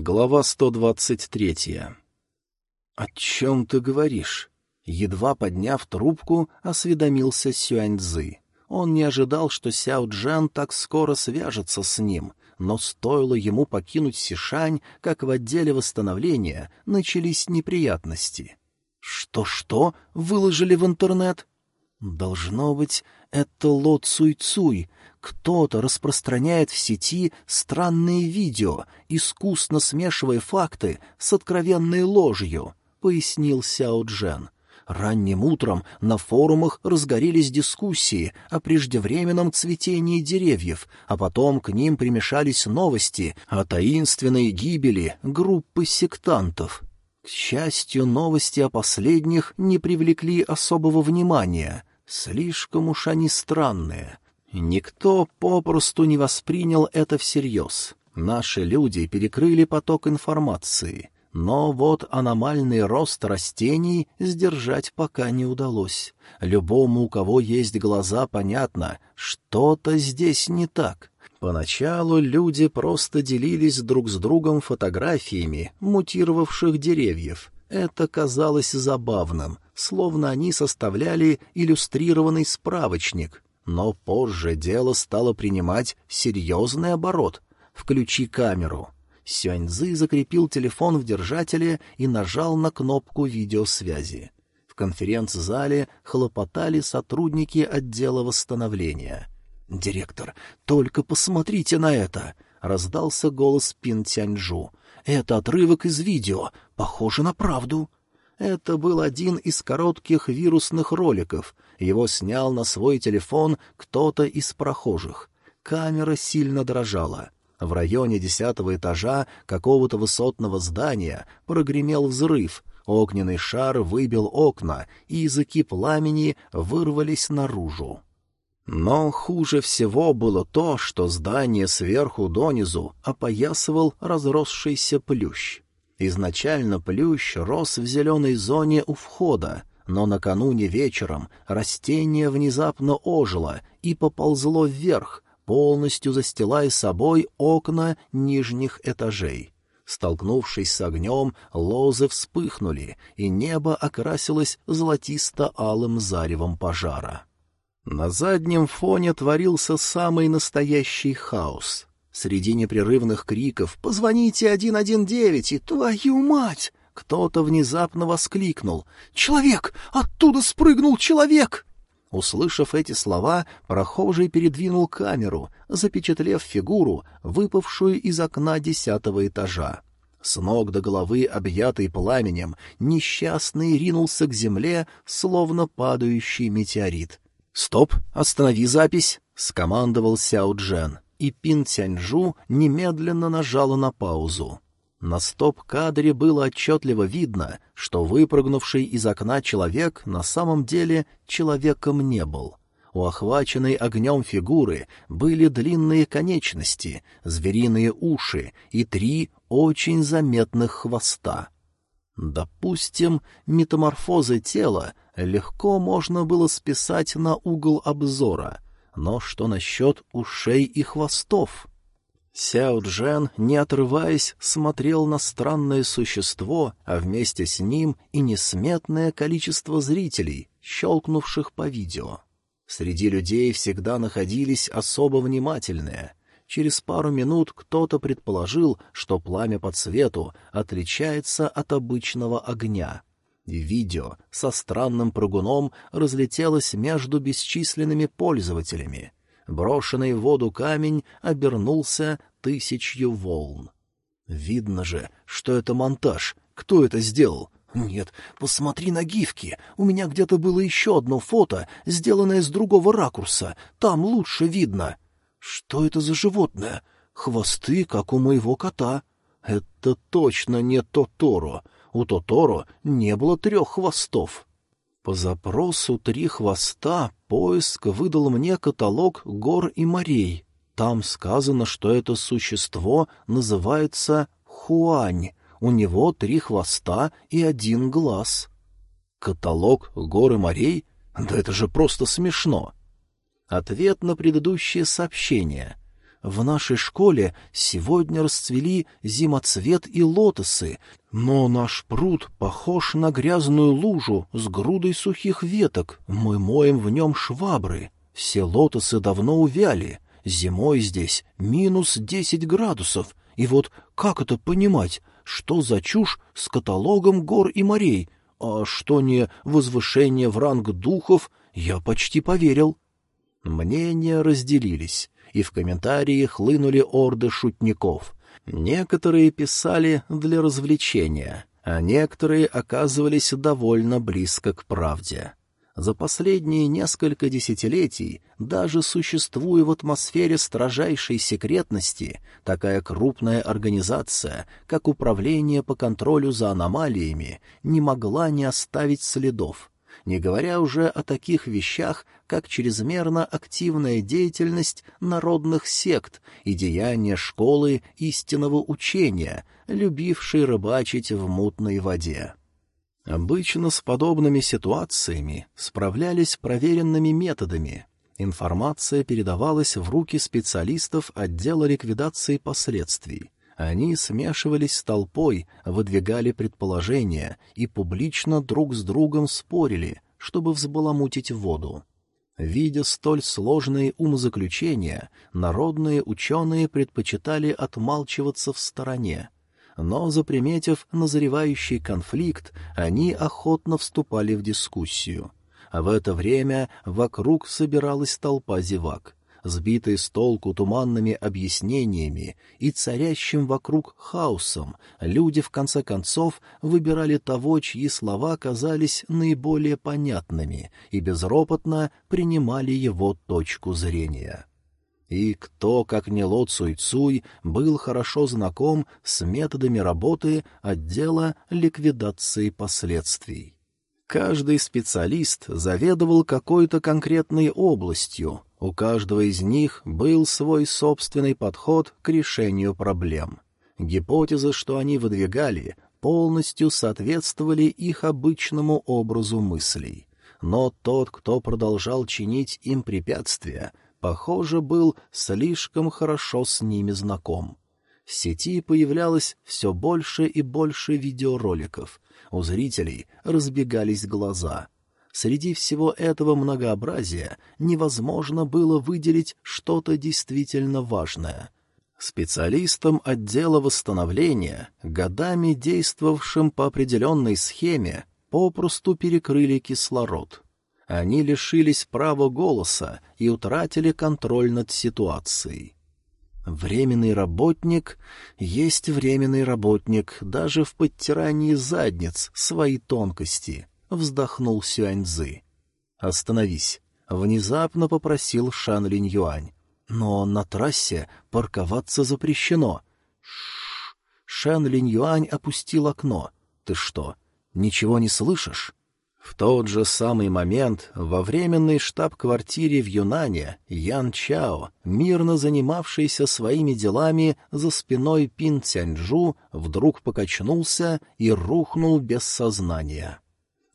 Глава 123. «О чем ты говоришь?» Едва подняв трубку, осведомился Сюаньцзы. Он не ожидал, что Сяо Джан так скоро свяжется с ним, но стоило ему покинуть Сишань, как в отделе восстановления начались неприятности. «Что-что? Выложили в интернет?» «Должно быть, это Ло Цуй Цуй, кто-то распространяет в сети странные видео, искусно смешивая факты с откровенной ложью, — пояснил Сяо Джен. Ранним утром на форумах разгорелись дискуссии о преждевременном цветении деревьев, а потом к ним примешались новости о таинственной гибели группы сектантов. К счастью, новости о последних не привлекли особого внимания. Слишком уж они странные — Никто попросту не воспринял это всерьез. Наши люди перекрыли поток информации, но вот аномальный рост растений сдержать пока не удалось. Любому, у кого есть глаза, понятно, что-то здесь не так. Поначалу люди просто делились друг с другом фотографиями мутировавших деревьев. Это казалось забавным, словно они составляли иллюстрированный справочник — но позже дело стало принимать серьезный оборот. «Включи камеру». Сюаньзы закрепил телефон в держателе и нажал на кнопку видеосвязи. В конференц-зале хлопотали сотрудники отдела восстановления. «Директор, только посмотрите на это!» — раздался голос Пин Тяньжу. «Это отрывок из видео, похоже на правду». Это был один из коротких вирусных роликов. Его снял на свой телефон кто-то из прохожих. Камера сильно дрожала. В районе десятого этажа какого-то высотного здания прогремел взрыв. Огненный шар выбил окна, и языки пламени вырвались наружу. Но хуже всего было то, что здание сверху донизу опоясывал разросшийся плющ. Изначально плющ рос в зеленой зоне у входа, но накануне вечером растение внезапно ожило и поползло вверх, полностью застилая собой окна нижних этажей. Столкнувшись с огнем, лозы вспыхнули, и небо окрасилось золотисто-алым заревом пожара. На заднем фоне творился самый настоящий хаос. Среди непрерывных криков «Позвоните 119!» и «Твою мать!» Кто-то внезапно воскликнул «Человек! Оттуда спрыгнул человек!» Услышав эти слова, прохожий передвинул камеру, запечатлев фигуру, выпавшую из окна десятого этажа. С ног до головы, объятый пламенем, несчастный ринулся к земле, словно падающий метеорит. «Стоп! Останови запись!» — скомандовал Сяо Джен и Пин Цяньжу немедленно нажала на паузу. На стоп-кадре было отчетливо видно, что выпрыгнувший из окна человек на самом деле человеком не был. У охваченной огнем фигуры были длинные конечности, звериные уши и три очень заметных хвоста. Допустим, метаморфозы тела легко можно было списать на угол обзора — но что насчет ушей и хвостов? Сяо Джен, не отрываясь, смотрел на странное существо, а вместе с ним и несметное количество зрителей, щелкнувших по видео. Среди людей всегда находились особо внимательные. Через пару минут кто-то предположил, что пламя по цвету отличается от обычного огня — Видео со странным прыгуном разлетелось между бесчисленными пользователями. Брошенный в воду камень обернулся тысячью волн. Видно же, что это монтаж. Кто это сделал? Нет, посмотри на гифки. У меня где-то было еще одно фото, сделанное с другого ракурса. Там лучше видно. Что это за животное? Хвосты, как у моего кота. Это точно не Тоторо. У Тоторо не было трех хвостов. По запросу «Три хвоста» поиск выдал мне каталог гор и морей. Там сказано, что это существо называется Хуань. У него три хвоста и один глаз. Каталог гор и морей? Да это же просто смешно. Ответ на предыдущее сообщение. В нашей школе сегодня расцвели зимоцвет и лотосы, но наш пруд похож на грязную лужу с грудой сухих веток. Мы моем в нем швабры. Все лотосы давно увяли. Зимой здесь минус десять градусов. И вот как это понимать? Что за чушь с каталогом гор и морей? А что не возвышение в ранг духов, я почти поверил. Мнения разделились и в комментарии хлынули орды шутников. Некоторые писали для развлечения, а некоторые оказывались довольно близко к правде. За последние несколько десятилетий, даже существуя в атмосфере строжайшей секретности, такая крупная организация, как Управление по контролю за аномалиями, не могла не оставить следов не говоря уже о таких вещах, как чрезмерно активная деятельность народных сект и деяния школы истинного учения, любившей рыбачить в мутной воде. Обычно с подобными ситуациями справлялись проверенными методами. Информация передавалась в руки специалистов отдела ликвидации последствий. Они смешивались с толпой, выдвигали предположения и публично друг с другом спорили, чтобы взбаламутить воду. Видя столь сложные умозаключения, народные ученые предпочитали отмалчиваться в стороне. Но, заприметив назревающий конфликт, они охотно вступали в дискуссию. А в это время вокруг собиралась толпа зевак сбитые с толку туманными объяснениями и царящим вокруг хаосом, люди в конце концов выбирали того, чьи слова казались наиболее понятными, и безропотно принимали его точку зрения. И кто, как не Ло Цуй Цуй, был хорошо знаком с методами работы отдела ликвидации последствий. Каждый специалист заведовал какой-то конкретной областью, у каждого из них был свой собственный подход к решению проблем. Гипотезы, что они выдвигали, полностью соответствовали их обычному образу мыслей. Но тот, кто продолжал чинить им препятствия, похоже, был слишком хорошо с ними знаком. В сети появлялось все больше и больше видеороликов. У зрителей разбегались глаза — Среди всего этого многообразия невозможно было выделить что-то действительно важное. Специалистам отдела восстановления, годами действовавшим по определенной схеме, попросту перекрыли кислород. Они лишились права голоса и утратили контроль над ситуацией. Временный работник есть временный работник даже в подтирании задниц своей тонкости —— вздохнул Сюаньзы. «Остановись», — внезапно попросил Шан Линь Юань. «Но на трассе парковаться запрещено». «Ш-ш-ш!» Шан Линь Юань опустил окно. «Ты что, ничего не слышишь?» В тот же самый момент во временной штаб-квартире в Юнане Ян Чао, мирно занимавшийся своими делами за спиной Пин Цяньжу, вдруг покачнулся и рухнул без сознания.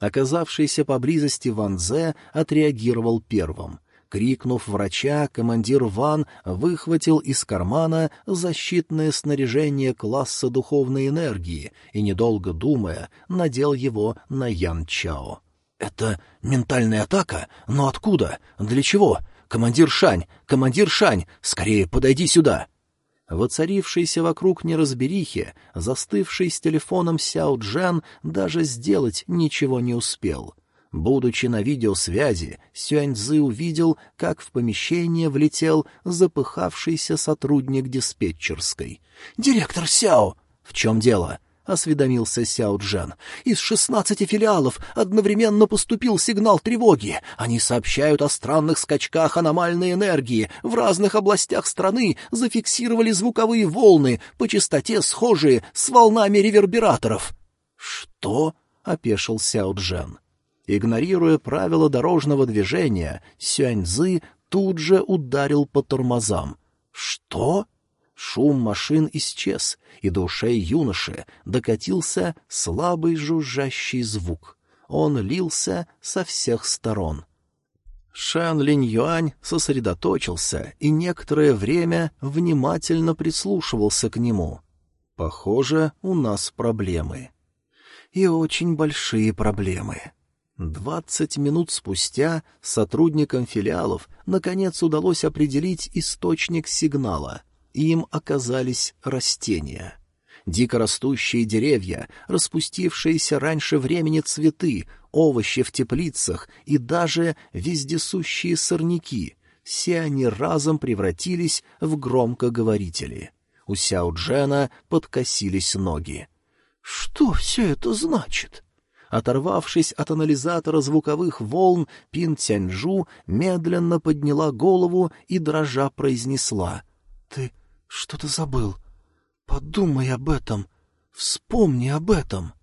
Оказавшийся поблизости Ван Зе отреагировал первым. Крикнув врача, командир Ван выхватил из кармана защитное снаряжение класса духовной энергии и, недолго думая, надел его на Ян Чао. «Это ментальная атака? Но откуда? Для чего? Командир Шань! Командир Шань! Скорее подойди сюда!» Воцарившийся вокруг неразберихи, застывший с телефоном Сяо Джан даже сделать ничего не успел. Будучи на видеосвязи, Сюаньзы увидел, как в помещение влетел запыхавшийся сотрудник диспетчерской. «Директор Сяо!» «В чем дело?» — осведомился Сяо Джан. «Из шестнадцати филиалов одновременно поступил сигнал тревоги. Они сообщают о странных скачках аномальной энергии. В разных областях страны зафиксировали звуковые волны по частоте, схожие с волнами ревербераторов». «Что?» — опешил Сяо Джан. Игнорируя правила дорожного движения, Сюаньзы тут же ударил по тормозам. «Что?» Шум машин исчез, и до ушей юноши докатился слабый жужжащий звук. Он лился со всех сторон. Шан Линь Юань сосредоточился и некоторое время внимательно прислушивался к нему. «Похоже, у нас проблемы». «И очень большие проблемы». Двадцать минут спустя сотрудникам филиалов наконец удалось определить источник сигнала. Им оказались растения. Дикорастущие деревья, распустившиеся раньше времени цветы, овощи в теплицах и даже вездесущие сорняки — все они разом превратились в громкоговорители. У Сяо Джена подкосились ноги. «Что все это значит?» Оторвавшись от анализатора звуковых волн, Пин Тяньжу медленно подняла голову и, дрожа, произнесла. — Ты что-то забыл. Подумай об этом. Вспомни об этом.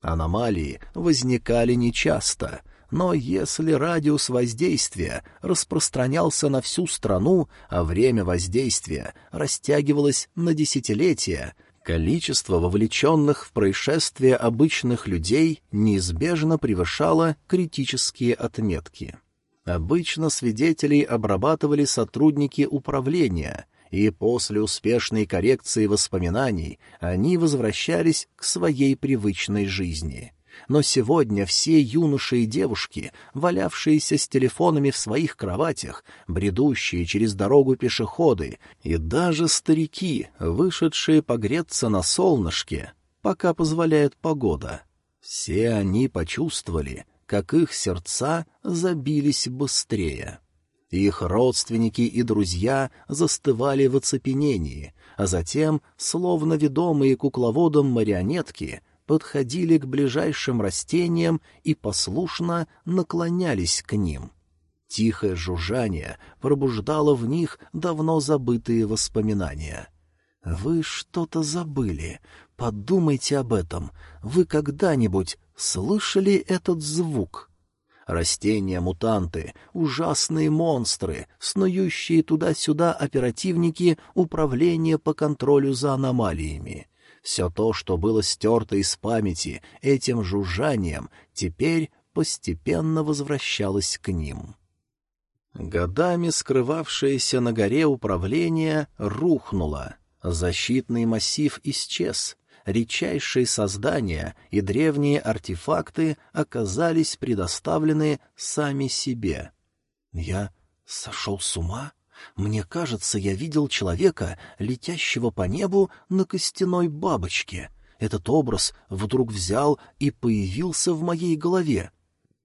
Аномалии возникали нечасто, но если радиус воздействия распространялся на всю страну, а время воздействия растягивалось на десятилетия — Количество вовлеченных в происшествие обычных людей неизбежно превышало критические отметки. Обычно свидетелей обрабатывали сотрудники управления, и после успешной коррекции воспоминаний они возвращались к своей привычной жизни но сегодня все юноши и девушки, валявшиеся с телефонами в своих кроватях, бредущие через дорогу пешеходы и даже старики, вышедшие погреться на солнышке, пока позволяет погода, все они почувствовали, как их сердца забились быстрее. Их родственники и друзья застывали в оцепенении, а затем, словно ведомые кукловодом марионетки, подходили к ближайшим растениям и послушно наклонялись к ним. Тихое жужжание пробуждало в них давно забытые воспоминания. «Вы что-то забыли. Подумайте об этом. Вы когда-нибудь слышали этот звук?» Растения-мутанты, ужасные монстры, снующие туда-сюда оперативники управления по контролю за аномалиями. Все то, что было стерто из памяти этим жужжанием, теперь постепенно возвращалось к ним. Годами скрывавшееся на горе управление рухнуло. Защитный массив исчез. Редчайшие создания и древние артефакты оказались предоставлены сами себе. Я сошел с ума? Мне кажется, я видел человека, летящего по небу на костяной бабочке. Этот образ вдруг взял и появился в моей голове.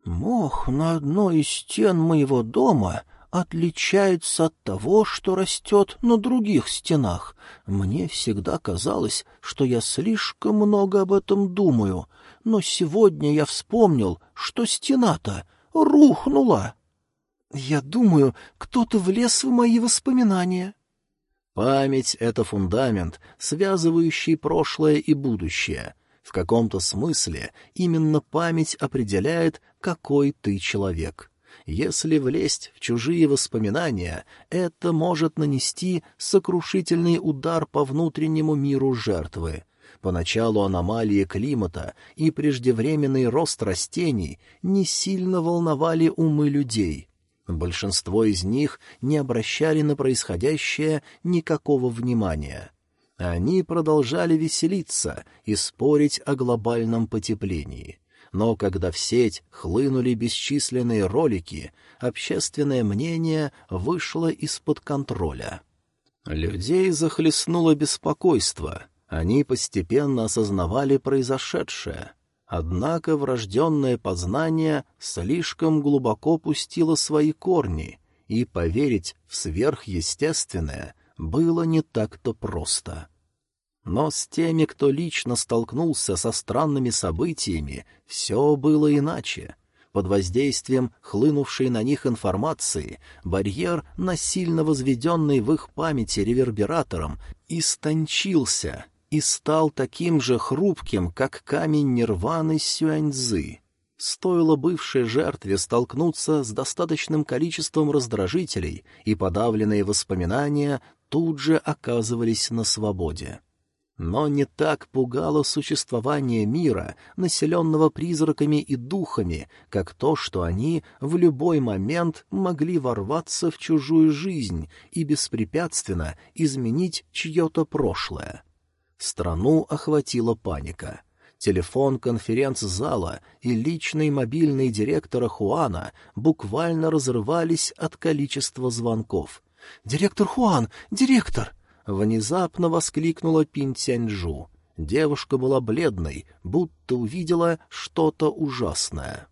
Мох на одной из стен моего дома отличается от того, что растет на других стенах. Мне всегда казалось, что я слишком много об этом думаю, но сегодня я вспомнил, что стена-то рухнула. Я думаю, кто-то влез в мои воспоминания. Память — это фундамент, связывающий прошлое и будущее. В каком-то смысле именно память определяет, какой ты человек. Если влезть в чужие воспоминания, это может нанести сокрушительный удар по внутреннему миру жертвы. Поначалу аномалии климата и преждевременный рост растений не сильно волновали умы людей — Большинство из них не обращали на происходящее никакого внимания. Они продолжали веселиться и спорить о глобальном потеплении. Но когда в сеть хлынули бесчисленные ролики, общественное мнение вышло из-под контроля. Людей захлестнуло беспокойство. Они постепенно осознавали произошедшее — Однако врожденное познание слишком глубоко пустило свои корни, и поверить в сверхъестественное было не так-то просто. Но с теми, кто лично столкнулся со странными событиями, все было иначе. Под воздействием хлынувшей на них информации барьер, насильно возведенный в их памяти ревербератором, истончился — и стал таким же хрупким, как камень нирваны Сюаньзы. Стоило бывшей жертве столкнуться с достаточным количеством раздражителей, и подавленные воспоминания тут же оказывались на свободе. Но не так пугало существование мира, населенного призраками и духами, как то, что они в любой момент могли ворваться в чужую жизнь и беспрепятственно изменить чье-то прошлое. Страну охватила паника. Телефон конференц-зала и личный мобильный директора Хуана буквально разрывались от количества звонков. «Директор Хуан! Директор!» — внезапно воскликнула Пинтяньжу. Девушка была бледной, будто увидела что-то ужасное.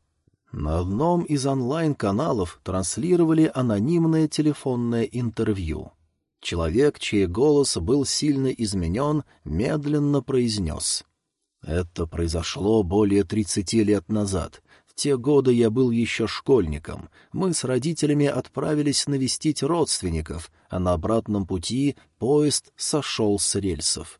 На одном из онлайн-каналов транслировали анонимное телефонное интервью. Человек, чей голос был сильно изменен, медленно произнес. «Это произошло более тридцати лет назад. В те годы я был еще школьником. Мы с родителями отправились навестить родственников, а на обратном пути поезд сошел с рельсов.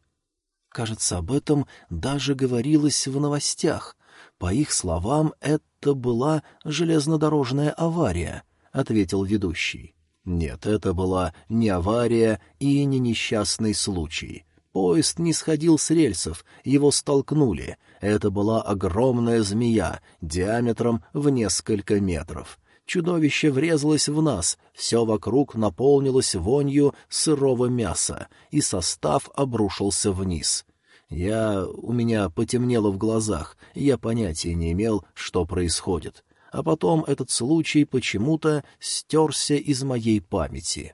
Кажется, об этом даже говорилось в новостях. По их словам, это была железнодорожная авария, — ответил ведущий. Нет, это была не авария и не несчастный случай. Поезд не сходил с рельсов, его столкнули. Это была огромная змея, диаметром в несколько метров. Чудовище врезалось в нас, все вокруг наполнилось вонью сырого мяса, и состав обрушился вниз. Я... у меня потемнело в глазах, я понятия не имел, что происходит. А потом этот случай почему-то стерся из моей памяти.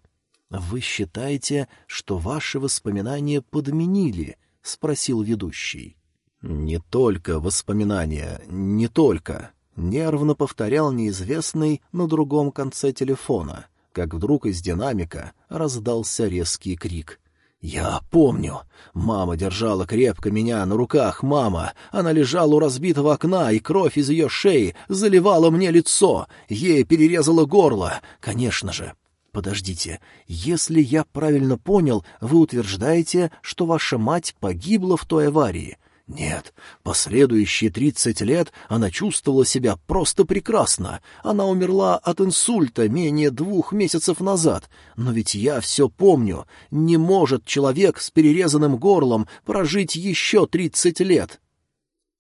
«Вы считаете, что ваши воспоминания подменили?» — спросил ведущий. «Не только воспоминания, не только», — нервно повторял неизвестный на другом конце телефона, как вдруг из динамика раздался резкий крик. «Я помню. Мама держала крепко меня на руках, мама. Она лежала у разбитого окна, и кровь из ее шеи заливала мне лицо. Ей перерезала горло. Конечно же, Подождите, если я правильно понял, вы утверждаете, что ваша мать погибла в той аварии? Нет, последующие тридцать лет она чувствовала себя просто прекрасно. Она умерла от инсульта менее двух месяцев назад. Но ведь я все помню. Не может человек с перерезанным горлом прожить еще тридцать лет.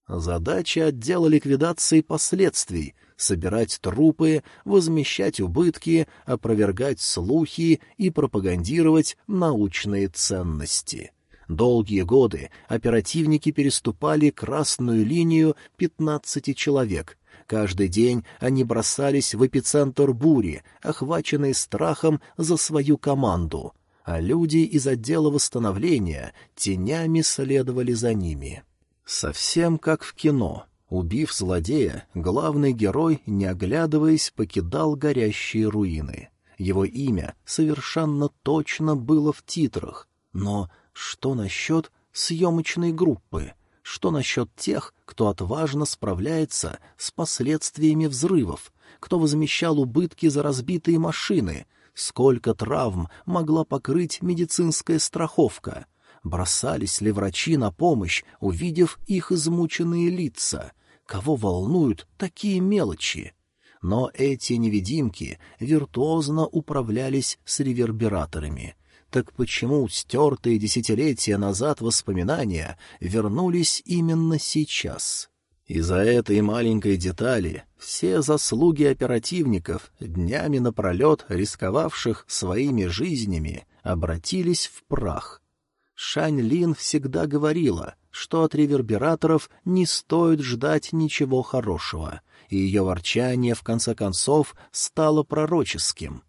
Задача отдела ликвидации последствий — собирать трупы, возмещать убытки, опровергать слухи и пропагандировать научные ценности. Долгие годы оперативники переступали красную линию пятнадцати человек. Каждый день они бросались в эпицентр бури, охваченные страхом за свою команду, а люди из отдела восстановления тенями следовали за ними. Совсем как в кино — Убив злодея, главный герой, не оглядываясь, покидал горящие руины. Его имя совершенно точно было в титрах. Но что насчет съемочной группы? Что насчет тех, кто отважно справляется с последствиями взрывов? Кто возмещал убытки за разбитые машины? Сколько травм могла покрыть медицинская страховка? Бросались ли врачи на помощь, увидев их измученные лица? Кого волнуют такие мелочи? Но эти невидимки виртуозно управлялись с ревербераторами. Так почему стертые десятилетия назад воспоминания вернулись именно сейчас? Из-за этой маленькой детали все заслуги оперативников, днями напролет рисковавших своими жизнями, обратились в прах. Шань Лин всегда говорила — что от ревербераторов не стоит ждать ничего хорошего, и ее ворчание, в конце концов, стало пророческим.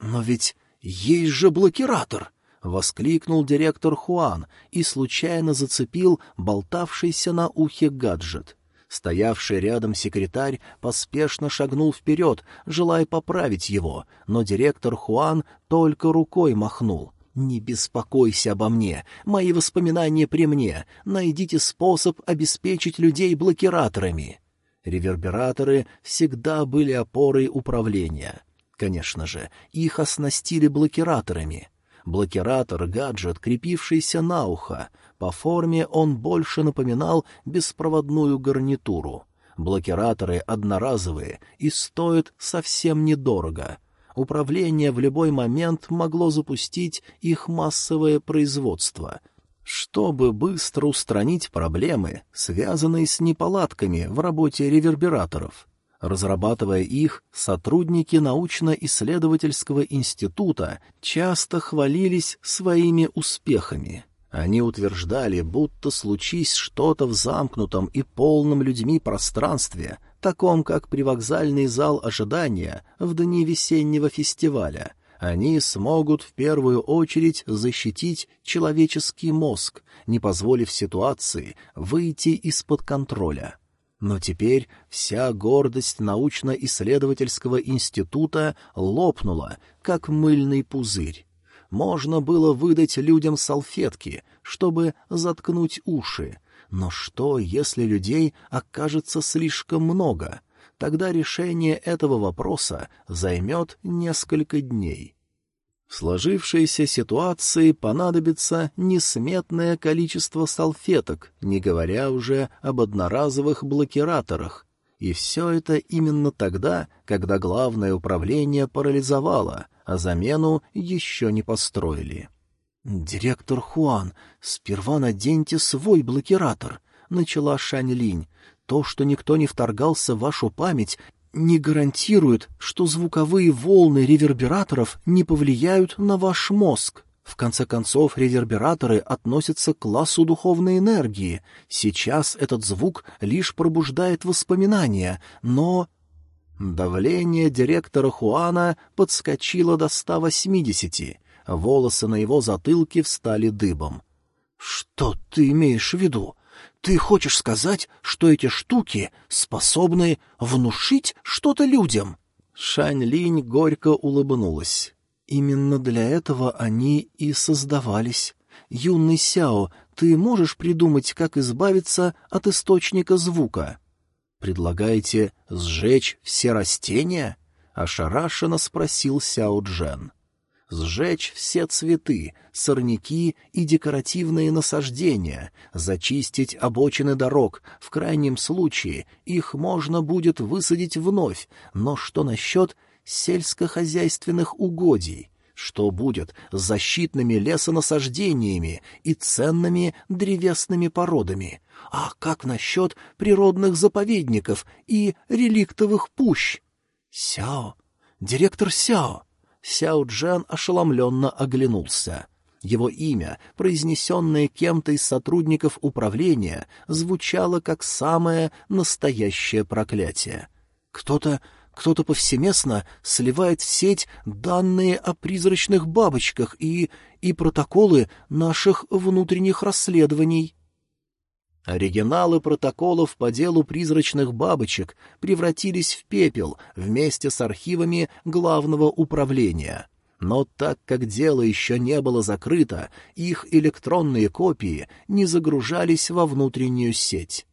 «Но ведь есть же блокиратор!» — воскликнул директор Хуан и случайно зацепил болтавшийся на ухе гаджет. Стоявший рядом секретарь поспешно шагнул вперед, желая поправить его, но директор Хуан только рукой махнул — «Не беспокойся обо мне, мои воспоминания при мне, найдите способ обеспечить людей блокираторами». Ревербераторы всегда были опорой управления. Конечно же, их оснастили блокираторами. Блокиратор — гаджет, крепившийся на ухо. По форме он больше напоминал беспроводную гарнитуру. Блокираторы одноразовые и стоят совсем недорого — управление в любой момент могло запустить их массовое производство. чтобы быстро устранить проблемы, связанные с неполадками в работе ревербераторов. Разрабатывая их, сотрудники научно-исследовательского института часто хвалились своими успехами. Они утверждали, будто случись что-то в замкнутом и полном людьми пространстве, таком как привокзальный зал ожидания в дни весеннего фестиваля, они смогут в первую очередь защитить человеческий мозг, не позволив ситуации выйти из-под контроля. Но теперь вся гордость научно-исследовательского института лопнула, как мыльный пузырь. Можно было выдать людям салфетки, чтобы заткнуть уши. Но что, если людей окажется слишком много? Тогда решение этого вопроса займет несколько дней. В сложившейся ситуации понадобится несметное количество салфеток, не говоря уже об одноразовых блокираторах. И все это именно тогда, когда главное управление парализовало, а замену еще не построили. «Директор Хуан, сперва наденьте свой блокиратор», — начала Шань Линь. «То, что никто не вторгался в вашу память, не гарантирует, что звуковые волны ревербераторов не повлияют на ваш мозг. В конце концов, ревербераторы относятся к классу духовной энергии. Сейчас этот звук лишь пробуждает воспоминания, но... Давление директора Хуана подскочило до 180. Волосы на его затылке встали дыбом. «Что ты имеешь в виду? Ты хочешь сказать, что эти штуки способны внушить что-то людям? Шань Линь горько улыбнулась. Именно для этого они и создавались. Юный Сяо, ты можешь придумать, как избавиться от источника звука? Предлагаете сжечь все растения? Ошарашенно спросил Сяо Джен сжечь все цветы, сорняки и декоративные насаждения, зачистить обочины дорог, в крайнем случае их можно будет высадить вновь, но что насчет сельскохозяйственных угодий? Что будет с защитными лесонасаждениями и ценными древесными породами? А как насчет природных заповедников и реликтовых пущ? Сяо, директор Сяо, Сяо Джен ошеломленно оглянулся. Его имя, произнесенное кем-то из сотрудников управления, звучало как самое настоящее проклятие. Кто-то кто-то повсеместно сливает в сеть данные о призрачных бабочках и... и протоколы наших внутренних расследований. Оригиналы протоколов по делу призрачных бабочек превратились в пепел вместе с архивами главного управления. Но так как дело еще не было закрыто, их электронные копии не загружались во внутреннюю сеть.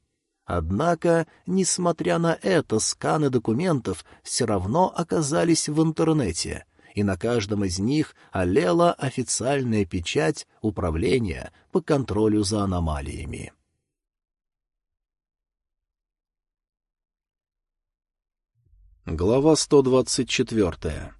Однако, несмотря на это, сканы документов все равно оказались в интернете, и на каждом из них олела официальная печать управления по контролю за аномалиями. Глава 124.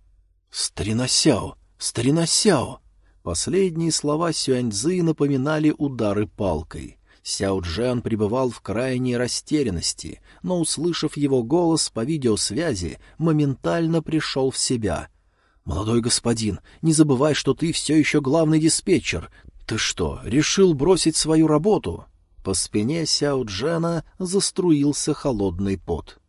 «Старина Сяо! Старина Сяо!» Последние слова Сюаньзы напоминали удары палкой. Сяо Джен пребывал в крайней растерянности, но, услышав его голос по видеосвязи, моментально пришел в себя. «Молодой господин, не забывай, что ты все еще главный диспетчер. Ты что, решил бросить свою работу?» По спине Сяо Джена заструился холодный пот.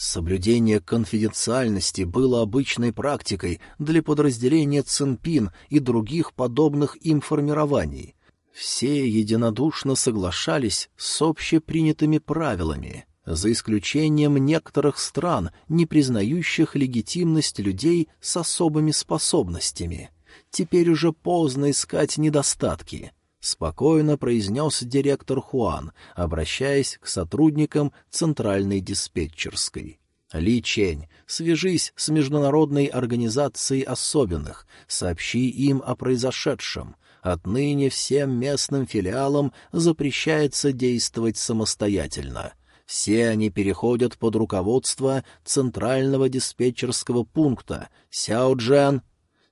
Соблюдение конфиденциальности было обычной практикой для подразделения Цинпин и других подобных им формирований. Все единодушно соглашались с общепринятыми правилами, за исключением некоторых стран, не признающих легитимность людей с особыми способностями. Теперь уже поздно искать недостатки —— спокойно произнес директор Хуан, обращаясь к сотрудникам центральной диспетчерской. «Ли Чень, свяжись с Международной организацией особенных, сообщи им о произошедшем. Отныне всем местным филиалам запрещается действовать самостоятельно. Все они переходят под руководство Центрального диспетчерского пункта. Сяо Джен...»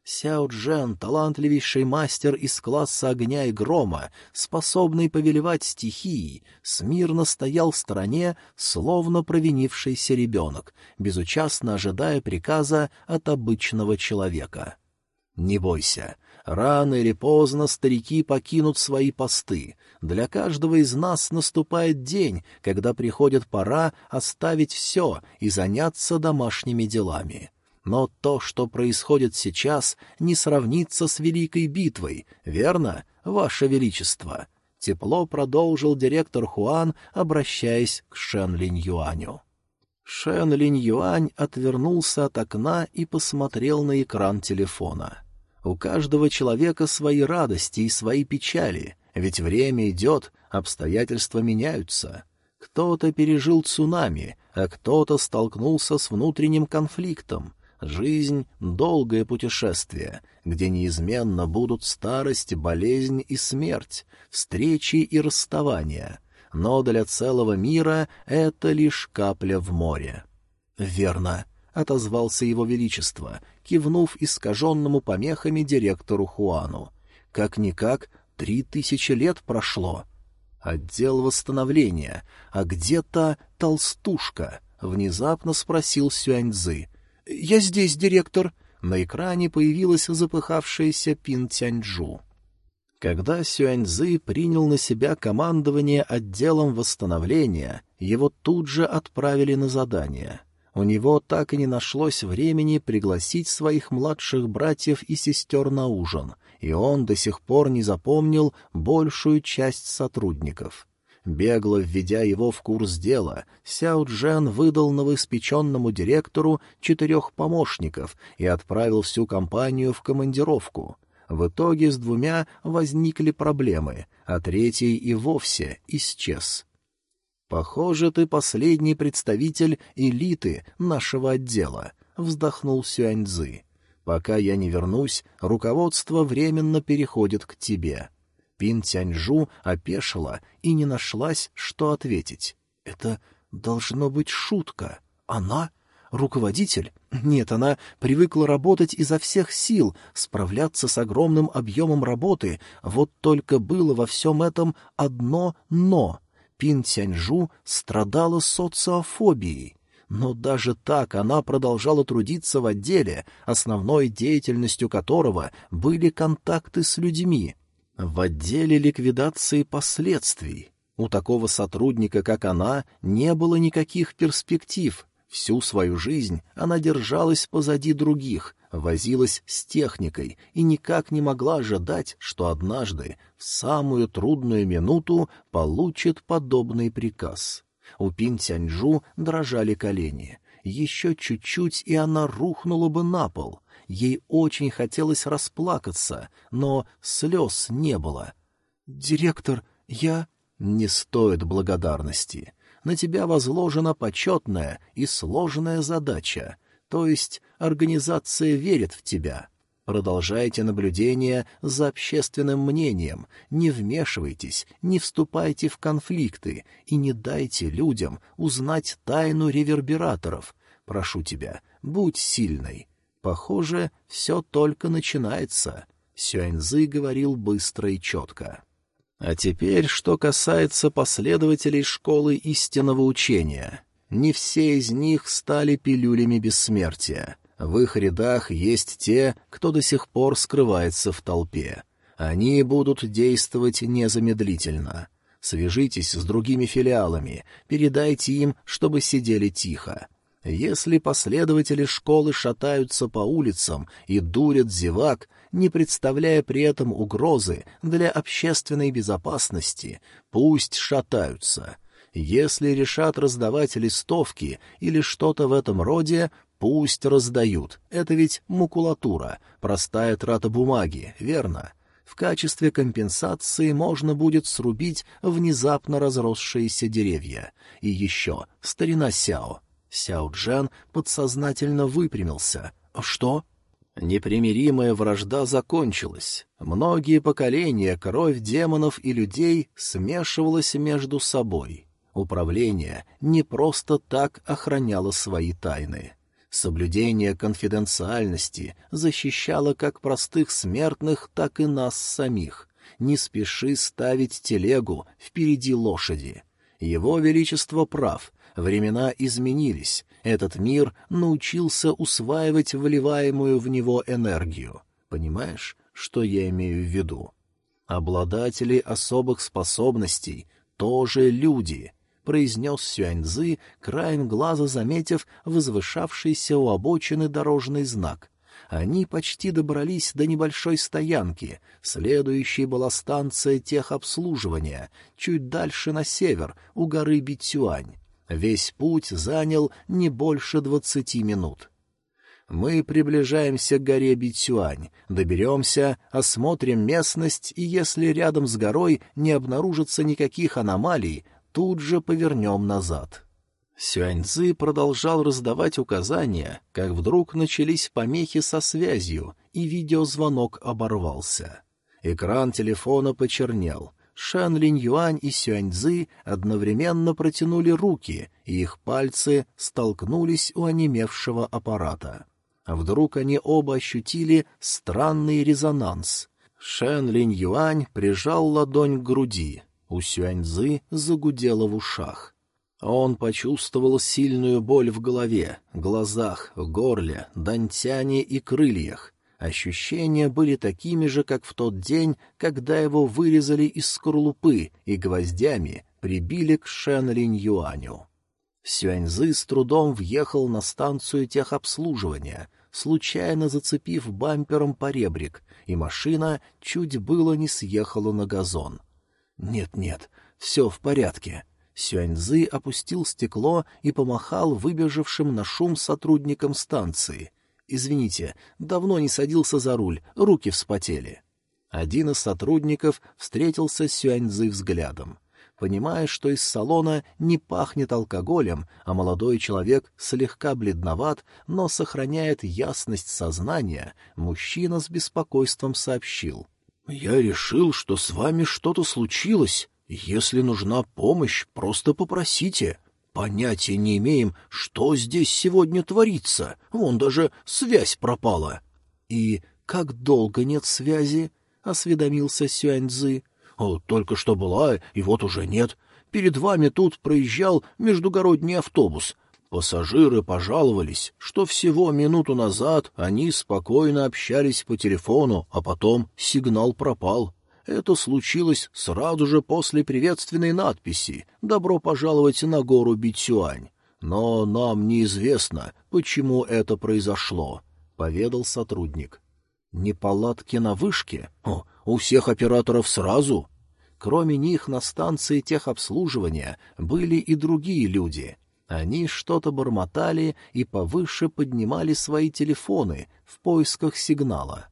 Сяо Джен — талантливейший мастер из класса огня и грома, способный повелевать стихией, смирно стоял в стороне, словно провинившийся ребенок, безучастно ожидая приказа от обычного человека. «Не бойся, Рано или поздно старики покинут свои посты. Для каждого из нас наступает день, когда приходит пора оставить все и заняться домашними делами. Но то, что происходит сейчас, не сравнится с Великой битвой, верно, Ваше Величество?» Тепло продолжил директор Хуан, обращаясь к Шен Линь Юаню. Шен Линь Юань отвернулся от окна и посмотрел на экран телефона. У каждого человека свои радости и свои печали, ведь время идет, обстоятельства меняются. Кто-то пережил цунами, а кто-то столкнулся с внутренним конфликтом. Жизнь — долгое путешествие, где неизменно будут старость, болезнь и смерть, встречи и расставания. Но для целого мира это лишь капля в море. Верно отозвался его величество, кивнув искаженному помехами директору Хуану. Как-никак три тысячи лет прошло. Отдел восстановления, а где-то толстушка, внезапно спросил Сюаньзы. Я здесь, директор. На экране появилась запыхавшаяся Пин Тяньчжу. Когда Сюаньзы принял на себя командование отделом восстановления, его тут же отправили на задание. У него так и не нашлось времени пригласить своих младших братьев и сестер на ужин, и он до сих пор не запомнил большую часть сотрудников. Бегло введя его в курс дела, Сяо Джен выдал новоиспеченному директору четырех помощников и отправил всю компанию в командировку. В итоге с двумя возникли проблемы, а третий и вовсе исчез. «Похоже, ты последний представитель элиты нашего отдела», — вздохнул Сюаньзы. «Пока я не вернусь, руководство временно переходит к тебе». Пин Тяньжу опешила и не нашлась, что ответить. «Это должно быть шутка. Она? Руководитель? Нет, она привыкла работать изо всех сил, справляться с огромным объемом работы. Вот только было во всем этом одно «но». Пин Тяньжу страдала социофобией, но даже так она продолжала трудиться в отделе, основной деятельностью которого были контакты с людьми. В отделе ликвидации последствий. У такого сотрудника, как она, не было никаких перспектив. Всю свою жизнь она держалась позади других, возилась с техникой и никак не могла ожидать, что однажды, в самую трудную минуту, получит подобный приказ. У Пин Тяньжу дрожали колени. Еще чуть-чуть, и она рухнула бы на пол. Ей очень хотелось расплакаться, но слез не было. «Директор, я...» «Не стоит благодарности. На тебя возложена почетная и сложная задача то есть организация верит в тебя. Продолжайте наблюдение за общественным мнением, не вмешивайтесь, не вступайте в конфликты и не дайте людям узнать тайну ревербераторов. Прошу тебя, будь сильной. Похоже, все только начинается. Сюаньзы говорил быстро и четко. А теперь, что касается последователей школы истинного учения. Не все из них стали пилюлями бессмертия. В их рядах есть те, кто до сих пор скрывается в толпе. Они будут действовать незамедлительно. Свяжитесь с другими филиалами, передайте им, чтобы сидели тихо. Если последователи школы шатаются по улицам и дурят зевак, не представляя при этом угрозы для общественной безопасности, пусть шатаются — если решат раздавать листовки или что-то в этом роде, пусть раздают. Это ведь макулатура, простая трата бумаги, верно? В качестве компенсации можно будет срубить внезапно разросшиеся деревья. И еще старина Сяо. Сяо Джен подсознательно выпрямился. «Что?» Непримиримая вражда закончилась. Многие поколения кровь демонов и людей смешивалась между собой. Управление не просто так охраняло свои тайны. Соблюдение конфиденциальности защищало как простых смертных, так и нас самих. Не спеши ставить телегу впереди лошади. Его Величество прав, времена изменились, этот мир научился усваивать вливаемую в него энергию. Понимаешь, что я имею в виду? Обладатели особых способностей тоже люди, произнес Сюаньзы, краем глаза заметив возвышавшийся у обочины дорожный знак. Они почти добрались до небольшой стоянки. Следующей была станция техобслуживания, чуть дальше на север, у горы Битюань. Весь путь занял не больше двадцати минут. Мы приближаемся к горе Битюань, доберемся, осмотрим местность, и если рядом с горой не обнаружится никаких аномалий, тут же повернем назад. Сюаньцзы продолжал раздавать указания, как вдруг начались помехи со связью, и видеозвонок оборвался. Экран телефона почернел. Шан Линь Юань и Сюаньцзы одновременно протянули руки, и их пальцы столкнулись у онемевшего аппарата. А вдруг они оба ощутили странный резонанс. Шэн Линь Юань прижал ладонь к груди, у Сюаньзы загудело в ушах. Он почувствовал сильную боль в голове, глазах, горле, дантяне и крыльях. Ощущения были такими же, как в тот день, когда его вырезали из скорлупы и гвоздями прибили к Шэн Линь Юаню. Сюаньзы с трудом въехал на станцию техобслуживания, случайно зацепив бампером поребрик, и машина чуть было не съехала на газон. «Нет-нет, все в порядке». Сюаньзы опустил стекло и помахал выбежавшим на шум сотрудникам станции. «Извините, давно не садился за руль, руки вспотели». Один из сотрудников встретился с Сюаньзы взглядом. Понимая, что из салона не пахнет алкоголем, а молодой человек слегка бледноват, но сохраняет ясность сознания, мужчина с беспокойством сообщил. «Я решил, что с вами что-то случилось. Если нужна помощь, просто попросите. Понятия не имеем, что здесь сегодня творится. Вон даже связь пропала». «И как долго нет связи?» — осведомился Сюаньцзы. «О, только что была, и вот уже нет. Перед вами тут проезжал междугородний автобус. Пассажиры пожаловались, что всего минуту назад они спокойно общались по телефону, а потом сигнал пропал. Это случилось сразу же после приветственной надписи «Добро пожаловать на гору Битюань». Но нам неизвестно, почему это произошло, — поведал сотрудник. Неполадки на вышке? О, у всех операторов сразу? Кроме них на станции техобслуживания были и другие люди — они что-то бормотали и повыше поднимали свои телефоны в поисках сигнала.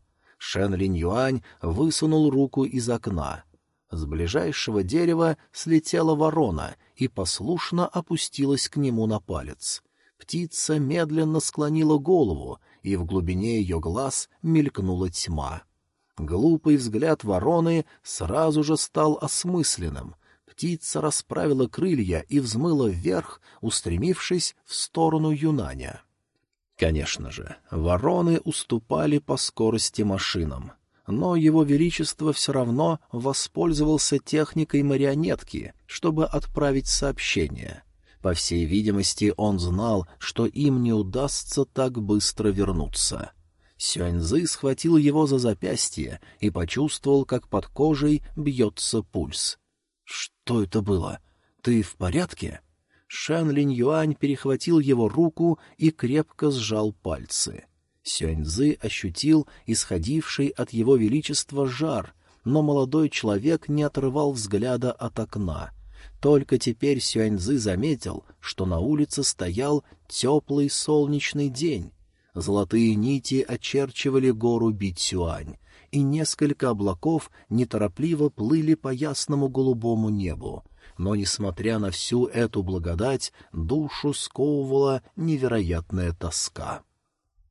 Шен Линь Юань высунул руку из окна. С ближайшего дерева слетела ворона и послушно опустилась к нему на палец. Птица медленно склонила голову, и в глубине ее глаз мелькнула тьма. Глупый взгляд вороны сразу же стал осмысленным — птица расправила крылья и взмыла вверх, устремившись в сторону Юнаня. Конечно же, вороны уступали по скорости машинам, но его величество все равно воспользовался техникой марионетки, чтобы отправить сообщение. По всей видимости, он знал, что им не удастся так быстро вернуться. Сюаньзы схватил его за запястье и почувствовал, как под кожей бьется пульс. «Что это было? Ты в порядке?» Шан Линь Юань перехватил его руку и крепко сжал пальцы. Сюаньзы ощутил исходивший от его величества жар, но молодой человек не отрывал взгляда от окна. Только теперь Сюаньзы заметил, что на улице стоял теплый солнечный день. Золотые нити очерчивали гору Битсюань, и несколько облаков неторопливо плыли по ясному голубому небу. Но, несмотря на всю эту благодать, душу сковывала невероятная тоска.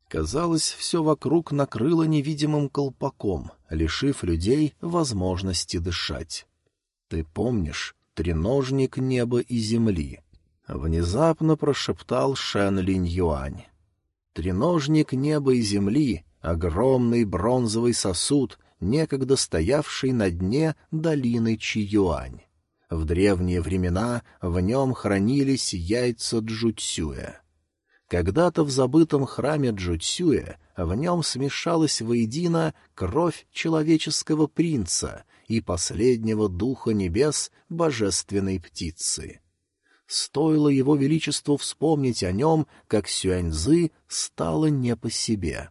Казалось, все вокруг накрыло невидимым колпаком, лишив людей возможности дышать. «Ты помнишь, треножник неба и земли?» — внезапно прошептал Шен Линь Юань. Треножник неба и земли, огромный бронзовый сосуд, некогда стоявший на дне долины Чиюань. В древние времена в нем хранились яйца Джуцюя. Когда-то в забытом храме Джуцюя в нем смешалась воедино кровь человеческого принца и последнего духа небес божественной птицы. Стоило его величеству вспомнить о нем, как Сюаньзы стало не по себе.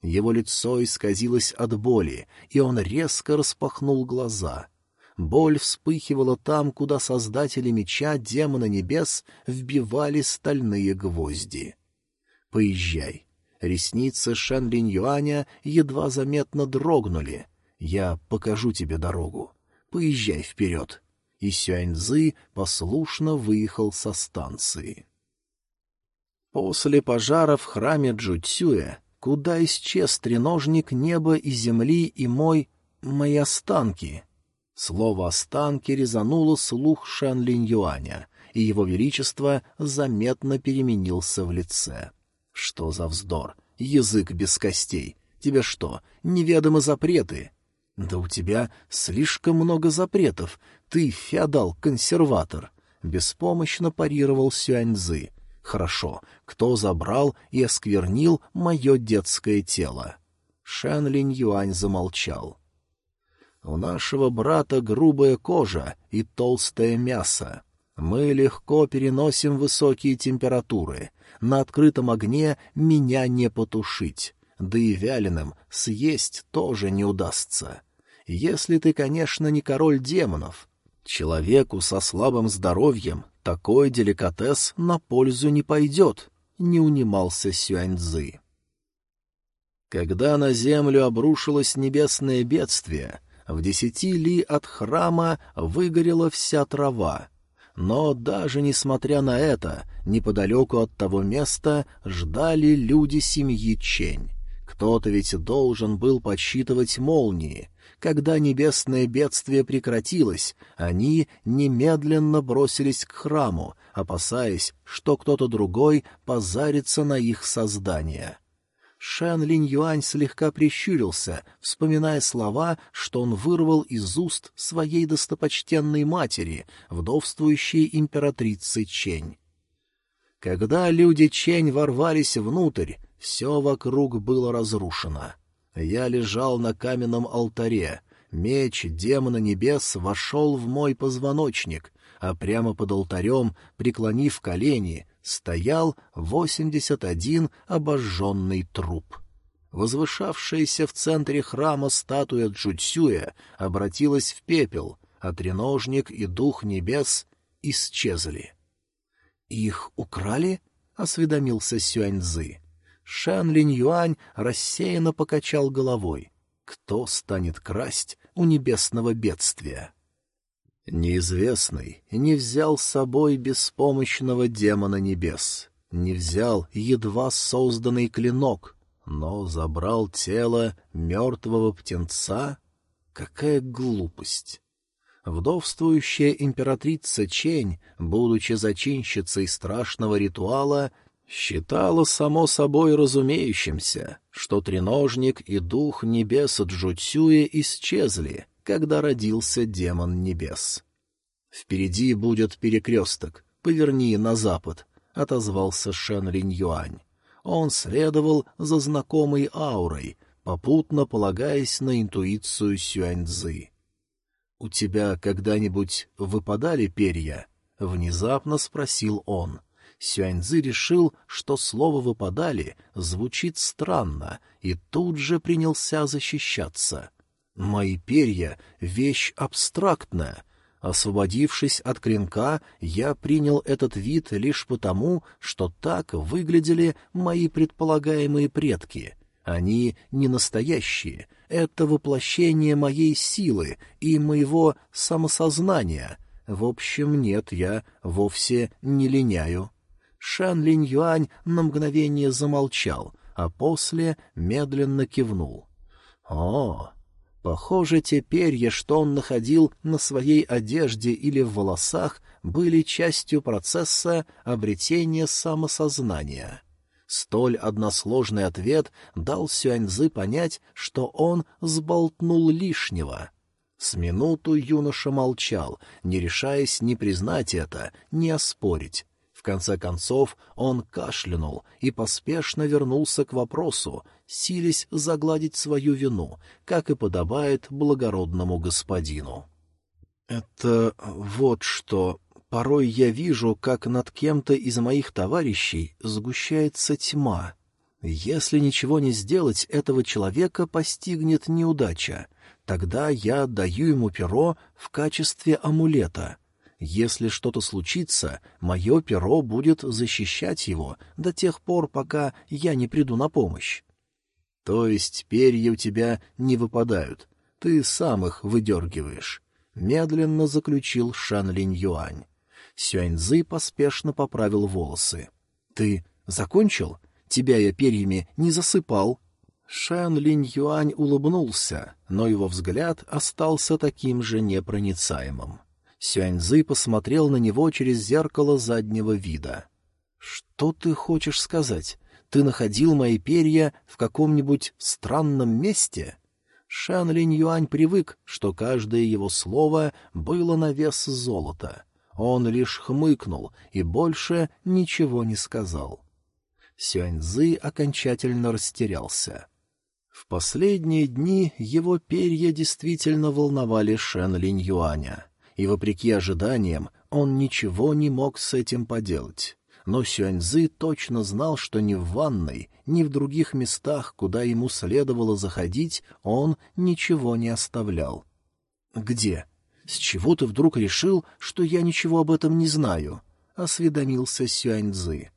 Его лицо исказилось от боли, и он резко распахнул глаза. Боль вспыхивала там, куда создатели меча демона небес вбивали стальные гвозди. «Поезжай». Ресницы Шэн Линь Юаня едва заметно дрогнули. «Я покажу тебе дорогу. Поезжай вперед». И Сюаньзы послушно выехал со станции. После пожара в храме Джуцюя Куда исчез треножник неба и земли и мой... мои останки? Слово «останки» резануло слух Шан Линь Юаня, и его величество заметно переменился в лице. Что за вздор? Язык без костей. Тебе что, неведомы запреты? Да у тебя слишком много запретов. Ты феодал-консерватор. Беспомощно парировал Сюаньзы. Хорошо, кто забрал и осквернил мое детское тело? Шэн Линь Юань замолчал. У нашего брата грубая кожа и толстое мясо. Мы легко переносим высокие температуры. На открытом огне меня не потушить. Да и вяленым съесть тоже не удастся. Если ты, конечно, не король демонов. Человеку со слабым здоровьем такой деликатес на пользу не пойдет, — не унимался Сюаньзы. Когда на землю обрушилось небесное бедствие, в десяти ли от храма выгорела вся трава. Но даже несмотря на это, неподалеку от того места ждали люди семьи Чень. Кто-то ведь должен был подсчитывать молнии, когда небесное бедствие прекратилось, они немедленно бросились к храму, опасаясь, что кто-то другой позарится на их создание. Шэн Линь Юань слегка прищурился, вспоминая слова, что он вырвал из уст своей достопочтенной матери, вдовствующей императрицы Чень. Когда люди Чень ворвались внутрь, все вокруг было разрушено. Я лежал на каменном алтаре. Меч демона небес вошел в мой позвоночник, а прямо под алтарем, преклонив колени, стоял восемьдесят один обожженный труп. Возвышавшаяся в центре храма статуя Джуцюя обратилась в пепел, а треножник и дух небес исчезли. — Их украли? — осведомился Сюаньзы. Шан Линь Юань рассеянно покачал головой. Кто станет красть у небесного бедствия? Неизвестный не взял с собой беспомощного демона небес, не взял едва созданный клинок, но забрал тело мертвого птенца? Какая глупость! Вдовствующая императрица Чень, будучи зачинщицей страшного ритуала, Считала само собой разумеющимся, что треножник и дух небес Джуцюя исчезли, когда родился демон небес. «Впереди будет перекресток, поверни на запад», — отозвался Шен Линь Юань. Он следовал за знакомой аурой, попутно полагаясь на интуицию Сюаньцзы. «У тебя когда-нибудь выпадали перья?» — внезапно спросил он. Сюаньзы решил, что слово «выпадали» звучит странно, и тут же принялся защищаться. «Мои перья — вещь абстрактная». Освободившись от клинка, я принял этот вид лишь потому, что так выглядели мои предполагаемые предки. Они не настоящие, это воплощение моей силы и моего самосознания. В общем, нет, я вовсе не линяю. Шан Линь Юань на мгновение замолчал, а после медленно кивнул. О, похоже, те перья, что он находил на своей одежде или в волосах, были частью процесса обретения самосознания. Столь односложный ответ дал Сюаньзы понять, что он сболтнул лишнего. С минуту юноша молчал, не решаясь ни признать это, ни оспорить. Конце концов он кашлянул и поспешно вернулся к вопросу, силясь загладить свою вину, как и подобает благородному господину. «Это вот что. Порой я вижу, как над кем-то из моих товарищей сгущается тьма. Если ничего не сделать, этого человека постигнет неудача. Тогда я отдаю ему перо в качестве амулета. Если что-то случится, мое перо будет защищать его до тех пор, пока я не приду на помощь. То есть перья у тебя не выпадают, ты сам их выдергиваешь. Медленно заключил Шан Линь Юань. Сюаньзы поспешно поправил волосы. — Ты закончил? Тебя я перьями не засыпал. Шэн Линь Юань улыбнулся, но его взгляд остался таким же непроницаемым. Сюаньзы посмотрел на него через зеркало заднего вида. — Что ты хочешь сказать? Ты находил мои перья в каком-нибудь странном месте? Шэн Линь Юань привык, что каждое его слово было на вес золота. Он лишь хмыкнул и больше ничего не сказал. Сюаньзы окончательно растерялся. В последние дни его перья действительно волновали Шен Линь Юаня, и, вопреки ожиданиям, он ничего не мог с этим поделать. Но Сюаньзы точно знал, что ни в ванной, ни в других местах, куда ему следовало заходить, он ничего не оставлял. «Где?» «С чего ты вдруг решил, что я ничего об этом не знаю?» — осведомился Сюаньцзы.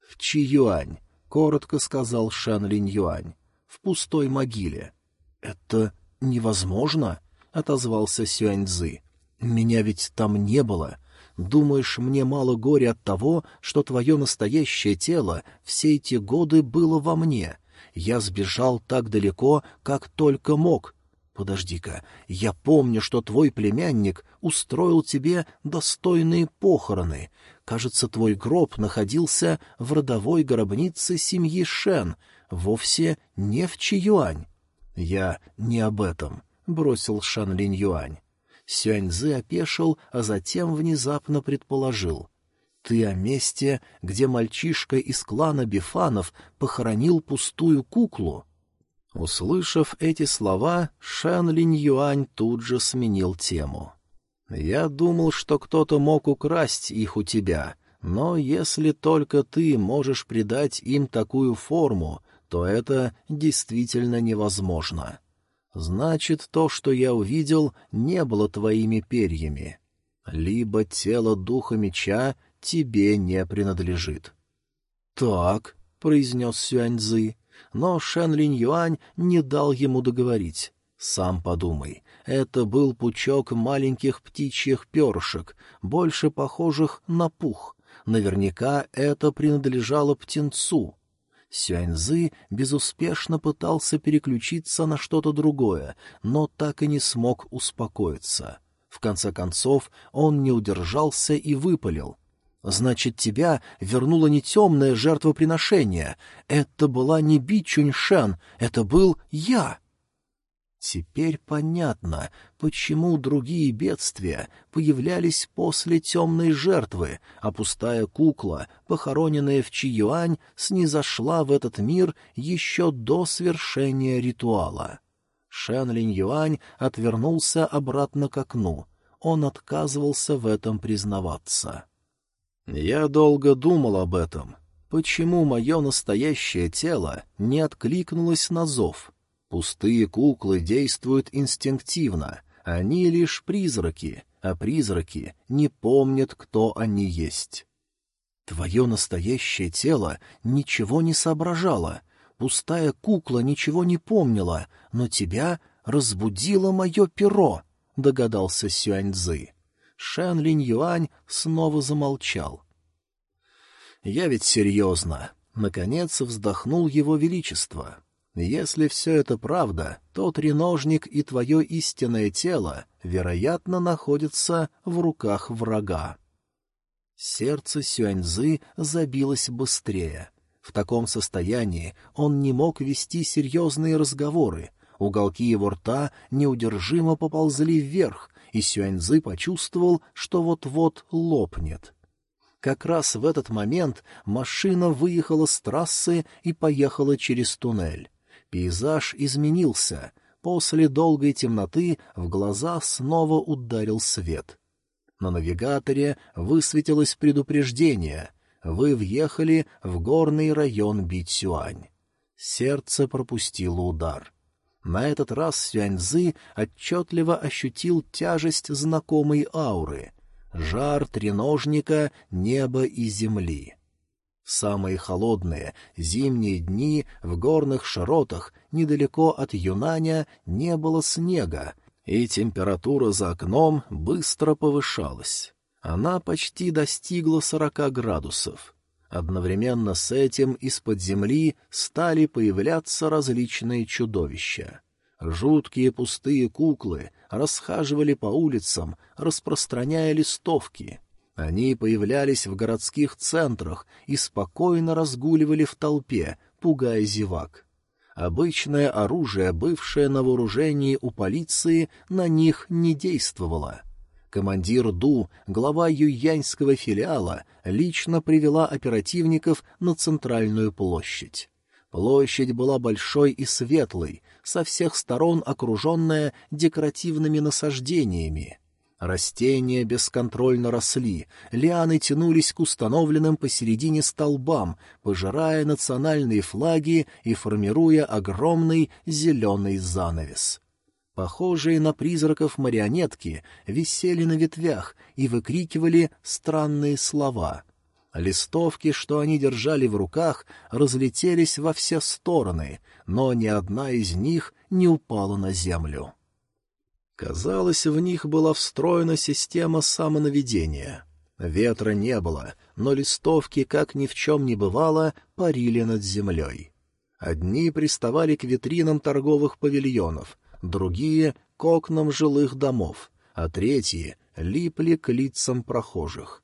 «В Чи-Юань», — коротко сказал Шан Линь-Юань, — «в пустой могиле». «Это невозможно?» — отозвался Сюаньцзы. «Меня ведь там не было. Думаешь, мне мало горя от того, что твое настоящее тело все эти годы было во мне?» Я сбежал так далеко, как только мог, Подожди-ка, я помню, что твой племянник устроил тебе достойные похороны. Кажется, твой гроб находился в родовой гробнице семьи Шен, вовсе не в Чиюань. Я не об этом, — бросил Шан Линь Юань. Сюаньзы опешил, а затем внезапно предположил. Ты о месте, где мальчишка из клана Бифанов похоронил пустую куклу? — Услышав эти слова, Шэн Линь Юань тут же сменил тему. «Я думал, что кто-то мог украсть их у тебя, но если только ты можешь придать им такую форму, то это действительно невозможно. Значит, то, что я увидел, не было твоими перьями. Либо тело духа меча тебе не принадлежит». «Так», — произнес Сюаньзы, но Шэн Линь Юань не дал ему договорить. Сам подумай, это был пучок маленьких птичьих перышек, больше похожих на пух. Наверняка это принадлежало птенцу. Сюаньзы безуспешно пытался переключиться на что-то другое, но так и не смог успокоиться. В конце концов он не удержался и выпалил. Значит, тебя вернуло не темное жертвоприношение. Это была не Би Чуньшан, это был я. Теперь понятно, почему другие бедствия появлялись после темной жертвы, а пустая кукла, похороненная в Чиюань, снизошла в этот мир еще до свершения ритуала. Шэн Линь Юань отвернулся обратно к окну. Он отказывался в этом признаваться. Я долго думал об этом. Почему мое настоящее тело не откликнулось на зов? Пустые куклы действуют инстинктивно, они лишь призраки, а призраки не помнят, кто они есть. Твое настоящее тело ничего не соображало, пустая кукла ничего не помнила, но тебя разбудило мое перо, — догадался Сюаньцзы. Шэн Линь Юань снова замолчал. «Я ведь серьезно!» — наконец вздохнул его величество. «Если все это правда, то треножник и твое истинное тело, вероятно, находятся в руках врага». Сердце Сюаньзы забилось быстрее. В таком состоянии он не мог вести серьезные разговоры. Уголки его рта неудержимо поползли вверх, и Сюаньзы почувствовал, что вот-вот лопнет. Как раз в этот момент машина выехала с трассы и поехала через туннель. Пейзаж изменился. После долгой темноты в глаза снова ударил свет. На навигаторе высветилось предупреждение. Вы въехали в горный район Битсюань. Сердце пропустило удар. На этот раз Сюаньзы отчетливо ощутил тяжесть знакомой ауры жар треножника, неба и земли. В самые холодные зимние дни в горных широтах недалеко от Юнаня не было снега, и температура за окном быстро повышалась. Она почти достигла сорока градусов. Одновременно с этим из-под земли стали появляться различные чудовища. Жуткие пустые куклы расхаживали по улицам, распространяя листовки. Они появлялись в городских центрах и спокойно разгуливали в толпе, пугая зевак. Обычное оружие, бывшее на вооружении у полиции, на них не действовало. Командир Ду, глава юяньского филиала, лично привела оперативников на центральную площадь. Площадь была большой и светлой, со всех сторон окруженная декоративными насаждениями. Растения бесконтрольно росли, лианы тянулись к установленным посередине столбам, пожирая национальные флаги и формируя огромный зеленый занавес. Похожие на призраков марионетки висели на ветвях и выкрикивали странные слова — Листовки, что они держали в руках, разлетелись во все стороны, но ни одна из них не упала на землю. Казалось, в них была встроена система самонаведения. Ветра не было, но листовки, как ни в чем не бывало, парили над землей. Одни приставали к витринам торговых павильонов, другие — к окнам жилых домов, а третьи липли к лицам прохожих.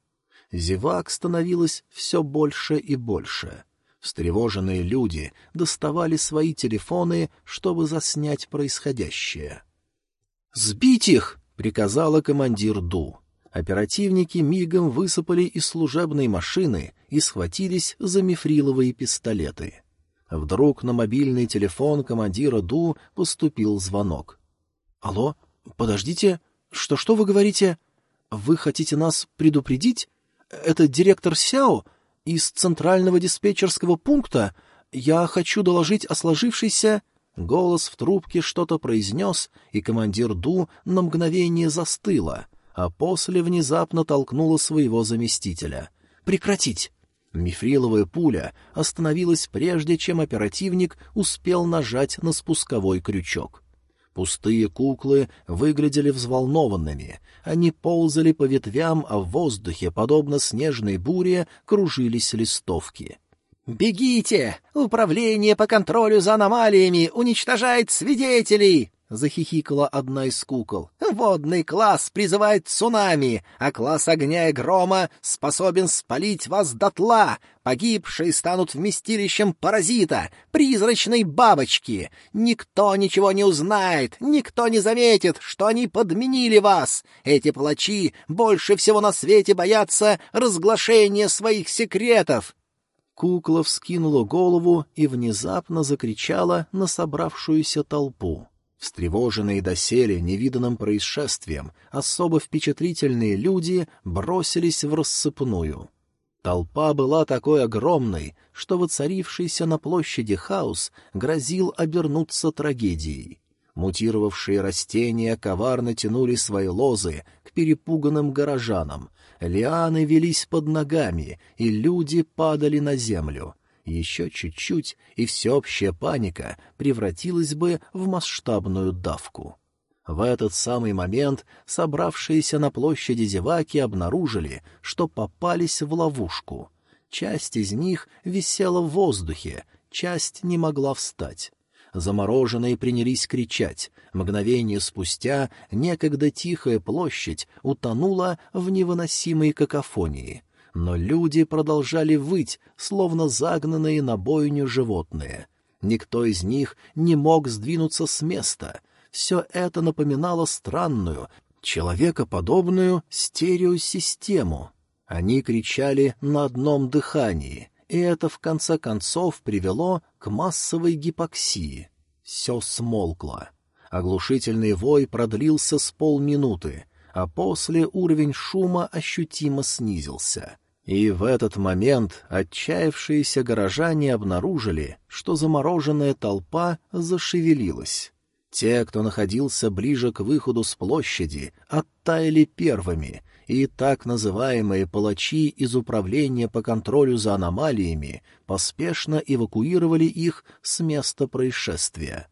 Зевак становилось все больше и больше. Встревоженные люди доставали свои телефоны, чтобы заснять происходящее. «Сбить их!» — приказала командир Ду. Оперативники мигом высыпали из служебной машины и схватились за мифриловые пистолеты. Вдруг на мобильный телефон командира Ду поступил звонок. «Алло, подождите, что-что вы говорите? Вы хотите нас предупредить? Это директор Сяо из центрального диспетчерского пункта. Я хочу доложить о сложившейся...» Голос в трубке что-то произнес, и командир Ду на мгновение застыла, а после внезапно толкнула своего заместителя. «Прекратить!» Мифриловая пуля остановилась прежде, чем оперативник успел нажать на спусковой крючок. Пустые куклы выглядели взволнованными. Они ползали по ветвям, а в воздухе, подобно снежной буре, кружились листовки. «Бегите! Управление по контролю за аномалиями уничтожает свидетелей!» — захихикала одна из кукол. «Водный класс призывает цунами, а класс огня и грома способен спалить вас дотла. Погибшие станут вместилищем паразита, призрачной бабочки. Никто ничего не узнает, никто не заметит, что они подменили вас. Эти палачи больше всего на свете боятся разглашения своих секретов». Кукла вскинула голову и внезапно закричала на собравшуюся толпу. Встревоженные доселе невиданным происшествием, особо впечатлительные люди бросились в рассыпную. Толпа была такой огромной, что воцарившийся на площади хаос грозил обернуться трагедией. Мутировавшие растения коварно тянули свои лозы к перепуганным горожанам, лианы велись под ногами, и люди падали на землю, еще чуть-чуть, и всеобщая паника превратилась бы в масштабную давку. В этот самый момент собравшиеся на площади зеваки обнаружили, что попались в ловушку. Часть из них висела в воздухе, часть не могла встать. Замороженные принялись кричать. Мгновение спустя некогда тихая площадь утонула в невыносимой какофонии — но люди продолжали выть, словно загнанные на бойню животные. Никто из них не мог сдвинуться с места. Все это напоминало странную, человекоподобную стереосистему. Они кричали на одном дыхании, и это в конце концов привело к массовой гипоксии. Все смолкло. Оглушительный вой продлился с полминуты, а после уровень шума ощутимо снизился. И в этот момент отчаявшиеся горожане обнаружили, что замороженная толпа зашевелилась. Те, кто находился ближе к выходу с площади, оттаяли первыми, и так называемые палачи из Управления по контролю за аномалиями поспешно эвакуировали их с места происшествия.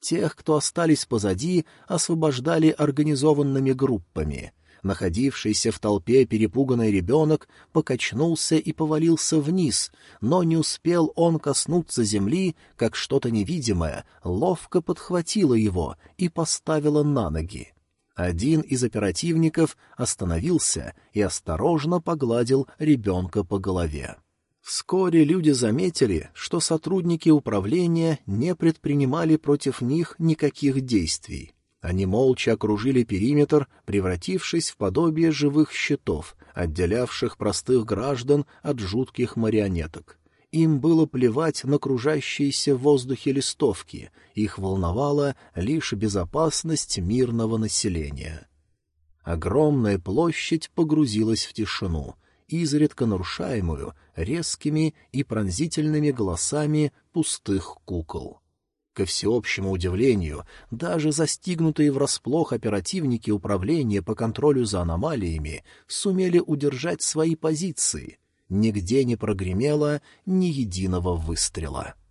Тех, кто остались позади, освобождали организованными группами. Находившийся в толпе перепуганный ребенок покачнулся и повалился вниз, но не успел он коснуться земли, как что-то невидимое ловко подхватило его и поставило на ноги. Один из оперативников остановился и осторожно погладил ребенка по голове. Вскоре люди заметили, что сотрудники управления не предпринимали против них никаких действий. Они молча окружили периметр, превратившись в подобие живых щитов, отделявших простых граждан от жутких марионеток. Им было плевать на кружащиеся в воздухе листовки, их волновала лишь безопасность мирного населения. Огромная площадь погрузилась в тишину — изредка нарушаемую резкими и пронзительными голосами пустых кукол. Ко всеобщему удивлению, даже застигнутые врасплох оперативники управления по контролю за аномалиями сумели удержать свои позиции. Нигде не прогремело ни единого выстрела. —